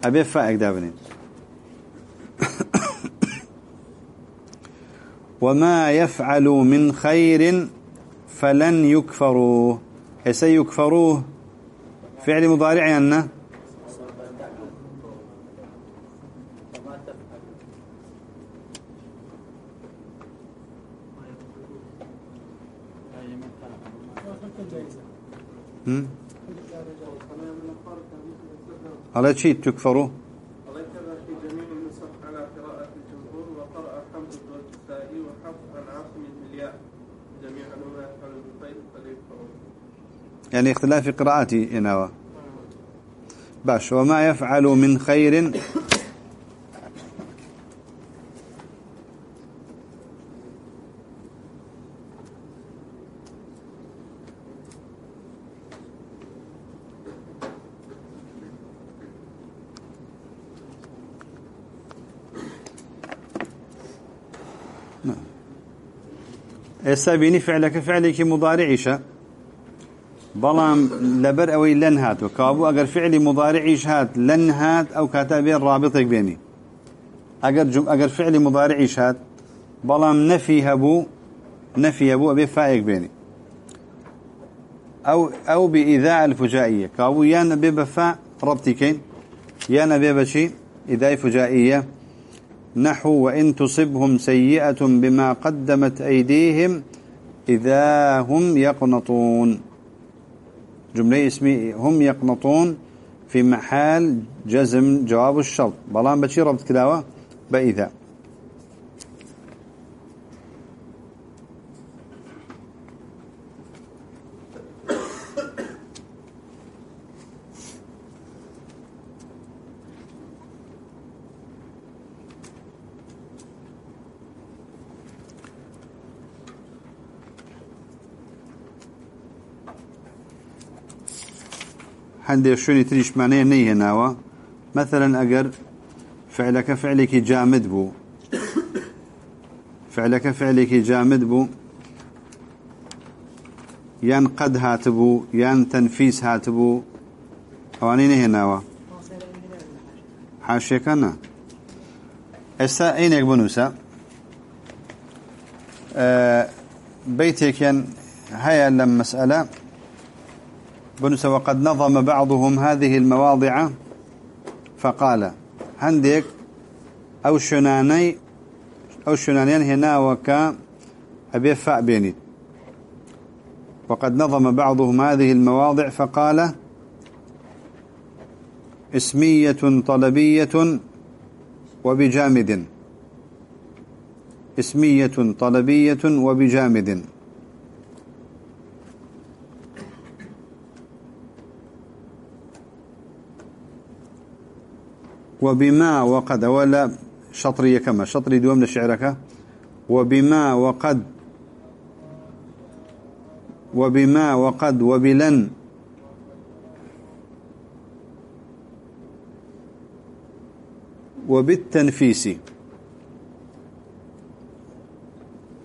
أبي فائق دابنين. [coughs] وما يفعل من خير فلن يكفروه. سيكفروه فعل مضارع يعني على شيء تكفروا؟ يعني اختلاف قراءاتي هنا. باش. وما يفعل من خير. نعم. إيه، اسا بيني فعلك فعلك مضارعيشة بلام لبر أوي لن هات وكابو أجر فعل مضارعيش هات لن هات أو كاتبين رابطك بيني أجر جم أجر فعل مضارعيش هات بلام نفي هبو نفي هبو أبي فائق بيني أو أو بإذاء الفجائية كابو يا نبي بفاء ربطي كين يا نبي بشي إذاء فجائية نحو وإن تصبهم سيئة بما قدمت أيديهم إذا هم يقنطون جملة اسمي هم يقنطون في محل جزم جواب الشرط. بلان بشي ربط كلاوة بإذا. هندي شوني تريش معناه نيه ناوى مثلا أجر فعلك فعلك جامد بو فعلك فعلك جامد بو يان قد هاتبو يان تنفيس هاتبو اواني نيه ناوى حاشية كنا اسا اينك بنوسا أه بيتك هيا لما مسألة بنس وقد نظم بعضهم هذه المواضع فقال عندك أو شناني أو شنانين هنا وكا أبي فاء بيني. وقد نظم بعضهم هذه المواضع فقال إسمية طلبية وبجامد. إسمية طلبية وبجامد. وبما وقد ولا شطرية كما شطري دوم لشعرك وبما وقد وبما وقد وبلن. وبالتنفيس.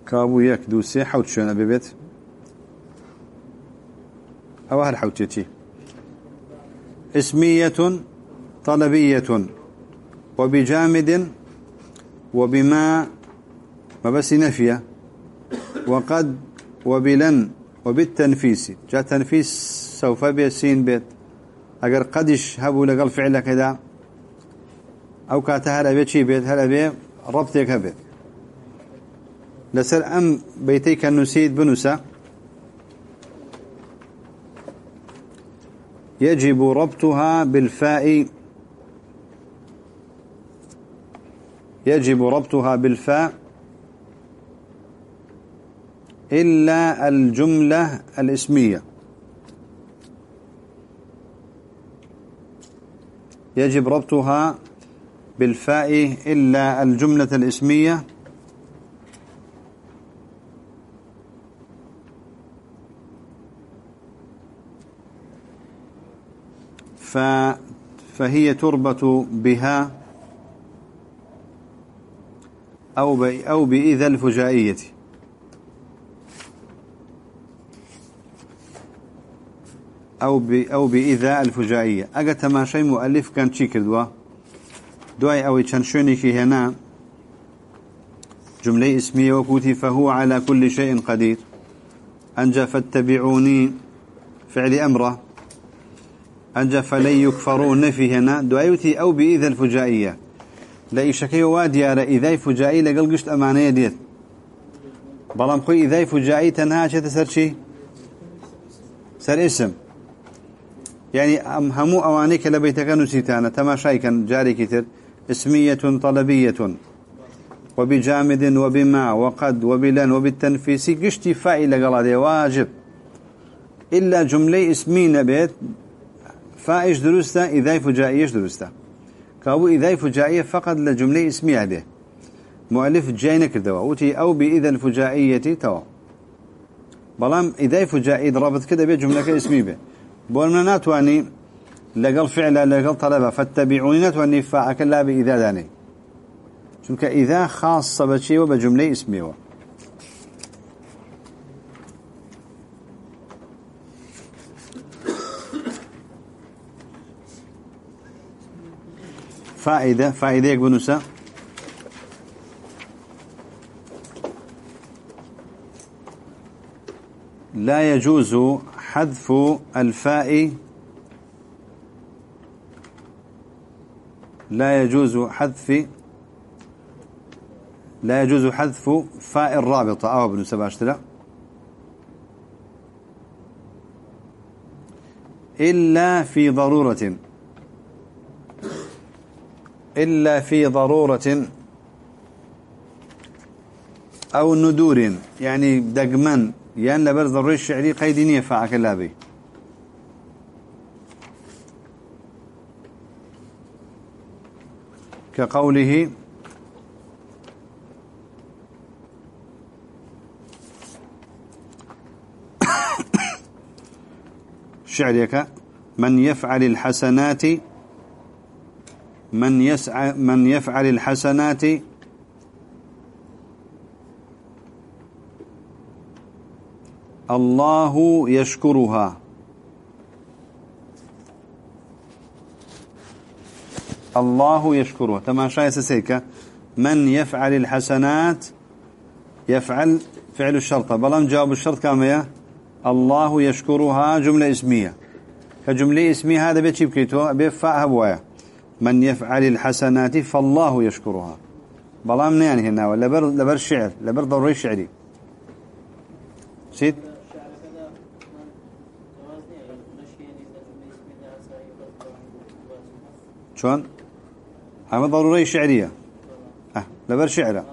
كابو يك دوسي حوت شون أبي بيت أو هل حوتيتي. اسمية طلبية. وبجامد وبما ما بس نفية وقد وبلن وبالتنفيس. جاء تنفيس سوف بيسين بيت. اگر قدش هبو لقل فعل كذا أو كاتا هلا بيت شي بيت هلا بيت ربطك بيت. لسر ام بيتيك النسيد بنسا. يجب ربطها بالفاء يجب ربطها بالفاء إلا الجملة الإسمية. يجب ربطها بالفاء إلا الجملة الإسمية. فهي تربط بها أو أو بإذا الفجائية. أو ب أو بإذا الفجائية. أجت ما شيء مؤلف كان شكل دوا دواي أو يتشنشوني في هنا جملة اسمية وكوتي فهو على كل شيء قدير. أنجى فاتبعوني فعل أمره. أنجى فلن يكفرون في هنا. دعيوتي أو بإذا الفجائية. لا إيشكي واديار إذا فجائي لقل قشت أمانية ديت بلام خوي إذا فجائي تنها شيء تسر شي سر اسم يعني أم همو أوانيك لبيتك نسيتانا تماشاي كان جاري كتر اسمية طلبية. وبجامد وبما وقد وبلن وبالتنفيسي قشتي فائلة قال واجب. إلا جملة اسمين بيت فائش درسته إذا فجائيش درسته كابو إذا فجائية فقط لجملة اسمية به مؤلف جاينا كردوا وتي أو بإذا الفجائية توا. بلام إذا فجائي ضربت كده بجملة اسمي به. بولنا ناتواني لقل فعلا لقل طلبة فاتبعوني ناتواني فاعك لا بإذا داني. چونك إذا خاصة بشي وبجملة اسمه فائدة فائدة يكبنوسا لا يجوز حذف الفاء. لا يجوز حذف لا يجوز حذف فاء الرابطة. أو ابن سباشتلا إلا في ضرورة. إلا في ضرورة أو ندور يعني دقمن يعني لبر ضروري الشعري قيدينية فاعك اللابي كقوله [coughs] شعرك من يفعل الحسنات من يسعى من يفعل الحسنات الله يشكرها. الله يشكرها. تماشى سسيك من يفعل الحسنات يفعل فعل الشرط. بلان جواب الشرط كامية الله يشكرها جملة اسمية. كجملة اسمية هذا بيتشي بكيتو بيفعها بوايا من يفعل الحسنات فالله يشكرها. بلام يعني هنا لبر لبر شعر لبر ضروري شعري. سيد شلون هذا ضروري شعرية أه لبر شعره.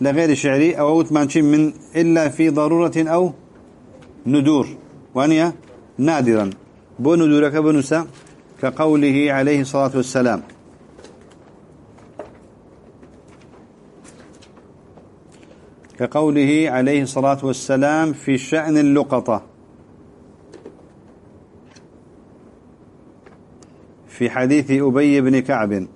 لغير شعري أو أوتمانشي من إلا في ضرورة أو ندور. وانيا؟ نادرا. بو ندورك بنسا كقوله عليه الصلاة والسلام. كقوله عليه الصلاة والسلام في شأن اللقطة. في حديث أبي بن كعب.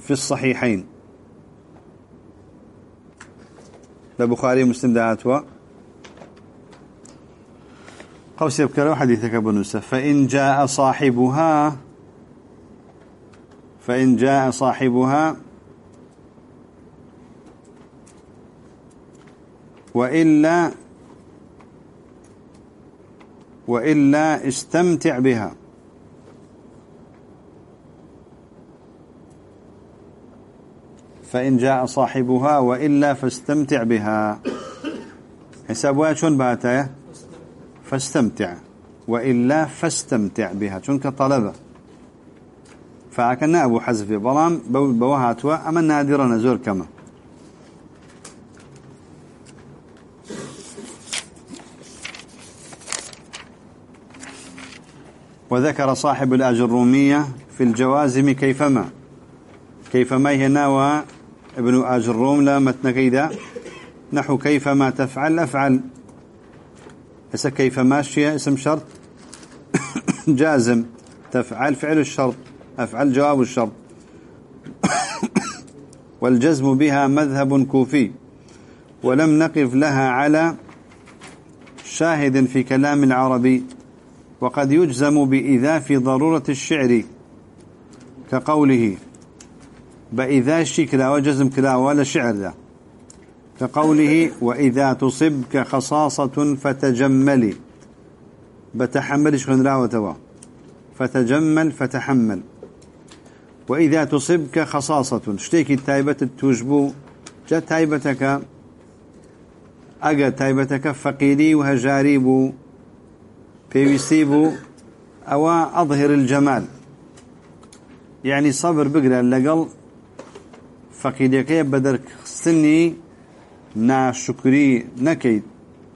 في الصحيحين. لبخاري مسلم دعاتوا قوس يبكر حديثك بنوسة فإن جاء صاحبها فإن جاء صاحبها وإلا وإلا استمتع بها. فإن جاء صاحبها وإلا فاستمتع بها. حسابها شون باتايا فاستمتع. وإلا فاستمتع بها. شون كطلبة؟ فأكنا أبو حزف بلام بوهاتوا أما نادرا نزور كما. وذكر صاحب الأجرومية في الجوازم كيفما. كيفما هنا ابن أجروم لا متن كيدا. نحو كيفما تفعل أفعل. هسه كيفما الشيء اسم شرط. [coughs] جازم. تفعل فعل الشرط. أفعل جواب الشرط. [coughs] والجزم بها مذهب كوفي. ولم نقف لها على شاهد في كلام العربي. وقد يجزم بإذا في ضرورة الشعر كقوله. بإذا شكلا وجزم كلا ولا شعر ذا. كقوله وإذا تصبك خصاصة فتجملي. بتحمل شخن راوتوا فتجمل فتحمل. وإذا تصبك خصاصة. شتيكي تايبة توجبو؟ جا تايبتك. أجا تايبتك فقيري وهجاريبو. بيويسيبو. أو أظهر الجمال. يعني صبر بقرأ لقل فقيريكي بدر سني ناشكري نكيد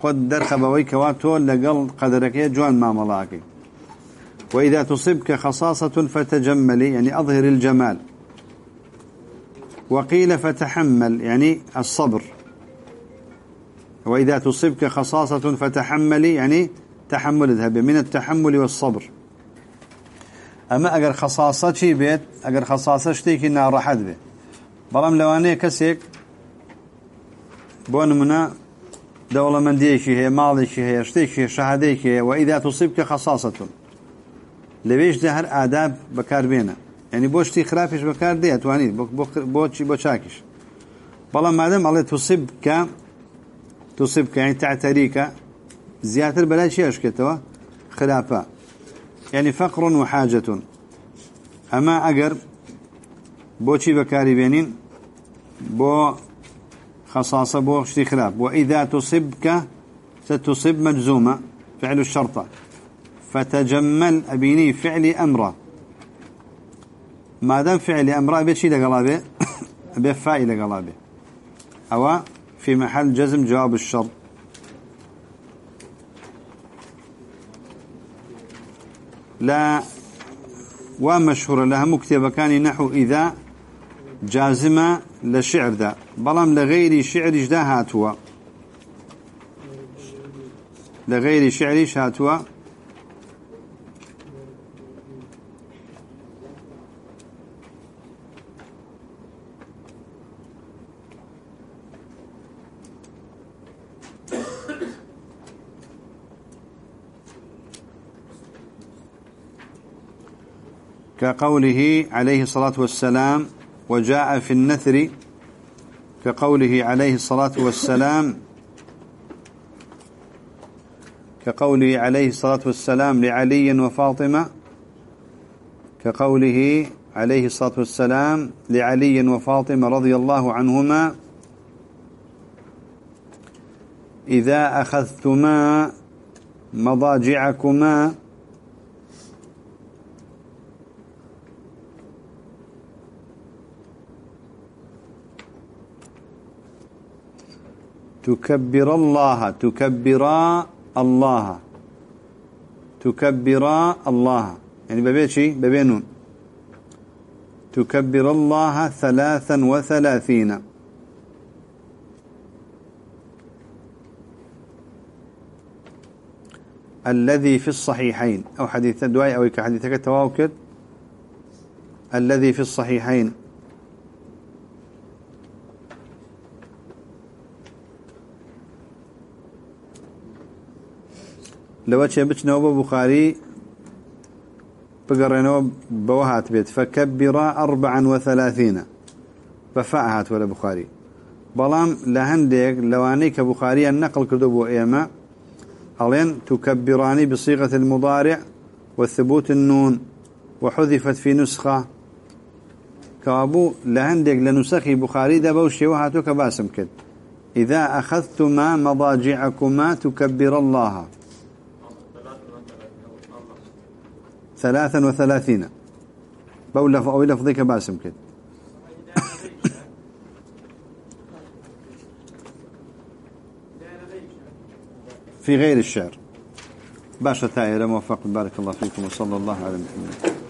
قد درخبوي كواتو لقل قدرك جوان ما ملاكي وإذا تصبك خصاصة فتجملي يعني أظهر الجمال. وقيل فتحمل يعني الصبر. وإذا تصبك خصاصة فتحملي يعني تحمل ذهب من التحمل والصبر. أما أجر خصاصة شي بيت أجر خصاصة شتيك نار به بەڵام لەوانەیە کەسێک بۆ نمونە دەوڵەمەندیەکی هەیە ماڵێکی هەیە شتێکی شەهادەیەکی هەیە و ئیدا تووسیب کە خەساسەتون لەوێشدا هەر ئاداب بەکاربێنە. ینی بۆ شتی خراپش بەکار دێ توانیت بۆچی بۆ چاکیش. بەڵام مادەم ئەڵێ تووسیب بکە تووسیب کە تعتەریکە زیاتر بەلای چێشکێتەوە خراپە. ینی فەقڕون و حاجەتون. ئەمە ئەگەر بوشي بكاري بينين بو خصاصة بو شتي خلاف وإذا تصبك ستصب مجزومة فعل الشرطة فتجمل أبيني فعل أمره ما دام فعل أمره بيشي لقلابه [coughs] بفائل لقلابه أو في محل جزم جواب الشرط. لا ومشهور لها مكتبة كان نحو إذا جازمة لشعر ذا. بلام لغير شعر جدا هاتوا. لغير شعر هاتوا. كقوله عليه الصلاة والسلام وجاء في النثر كقوله عليه الصلاة والسلام كقوله عليه الصلاة والسلام لعلي وفاطمة كقوله عليه الصلاة والسلام لعلي وفاطمة رضي الله عنهما إذا أخذتما مضاجعكما تكبر الله تكبرا الله تكبرا الله. يعني ببيت شيء ببينون تكبر الله ثلاثا وثلاثين. الذي في الصحيحين. أو حديث دواي أو كحديثك التواكد. الذي في الصحيحين. لو تشي بچنەوە بخاري بقرينو بوهات بيت فكبر أربعا وثلاثين. بفاء ولا بخاري بلام لهنديك لواني كبخاري النقل كردو إيما ألين تكبراني بصيغة المضارع والثبوت النون وحذفت في نسخة. كابو لهنديك لنسخي بخاري دبوشي وهاتو كباسم كد إذا أخذتما مضاجعكما تكبر الله. ثلاثا وثلاثين. بولف أو لفظك باسم كده في غير الشعر. باشا تائرة موفق. بارك الله فيكم وصلى الله على محمد.